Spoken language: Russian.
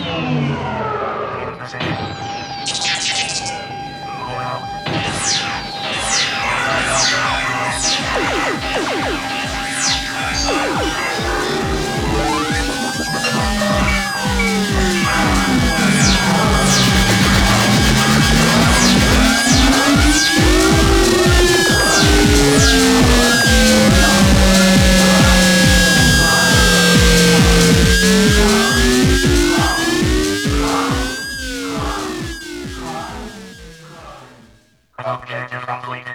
Thank you. Objective complete.